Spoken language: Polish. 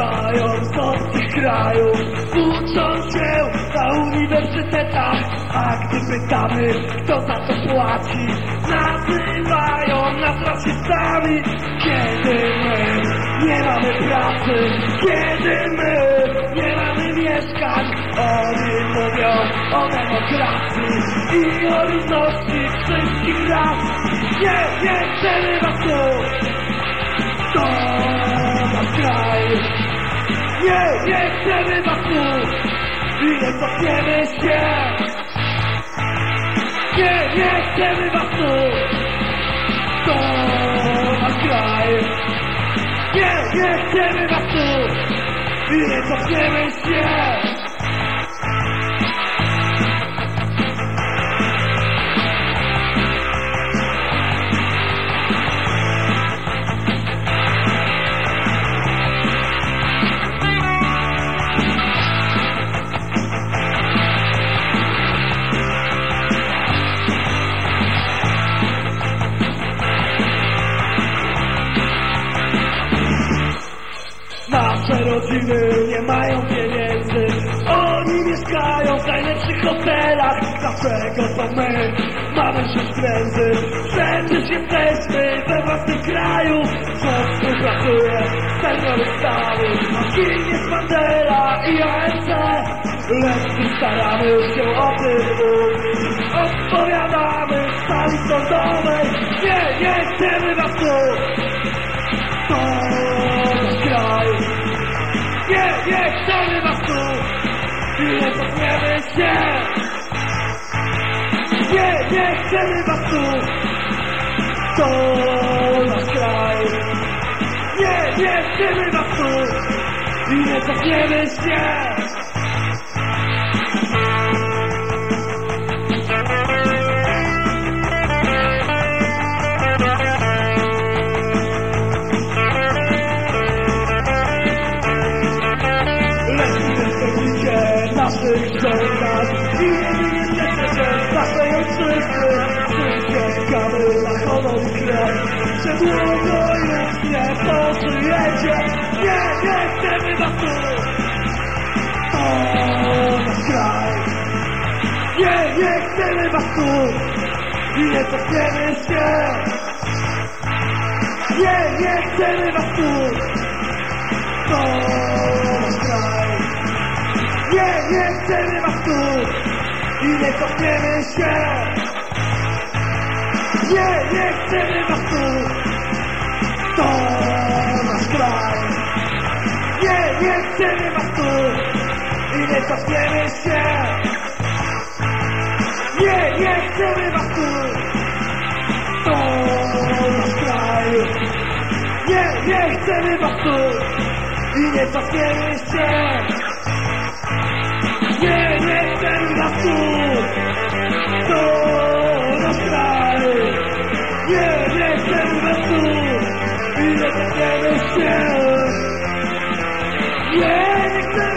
Wracając do tych krajów. Uczą się na uniwersytetach A gdy pytamy, kto za to płaci Nazywają nas rasistami. Kiedy my nie mamy pracy Kiedy my nie mamy mieszkań Oni mówią o demokracji I o równości wszystkich raz. Nie, nie, przerywa tu. Nie, chcemy was tu I nie cofniemy się? Nie, nie chcemy was tu To nasz kraj. Nie, nie chcemy was tu I nie cofniemy się rodziny nie mają pieniędzy. Oni mieszkają w najlepszych hotelach. Dlaczego to my mamy się wstręty? Przecież jesteśmy we własnym kraju. Co współpracuje z terrorystami A kim jest Mandela i ANC? Lecz staramy się o tym mówić. Odpowiadamy w sali sądowej. Nie, nie chcemy się Nie, nie chcemy was tu. To nasz kraj. Nie, nie chcemy was tu. I nie cofniemy się naszych żądań I jedynie z naszej ojczyzny honor i krew Że długo już nie pożyjecie Nie, nie chcemy was tu To nasz kraj Nie, nie chcemy was tu I nie cofniemy się Nie, nie chcemy was tu to nie cofniemy się. Nie, nie chcemy was tu, to nasz kraj. Nie, nie chcemy was tu i nie cofniemy się. Nie, nie chcemy was tu, to nasz kraj. Nie, nie chcemy was tu i nie cofniemy się. the name of. Yeah,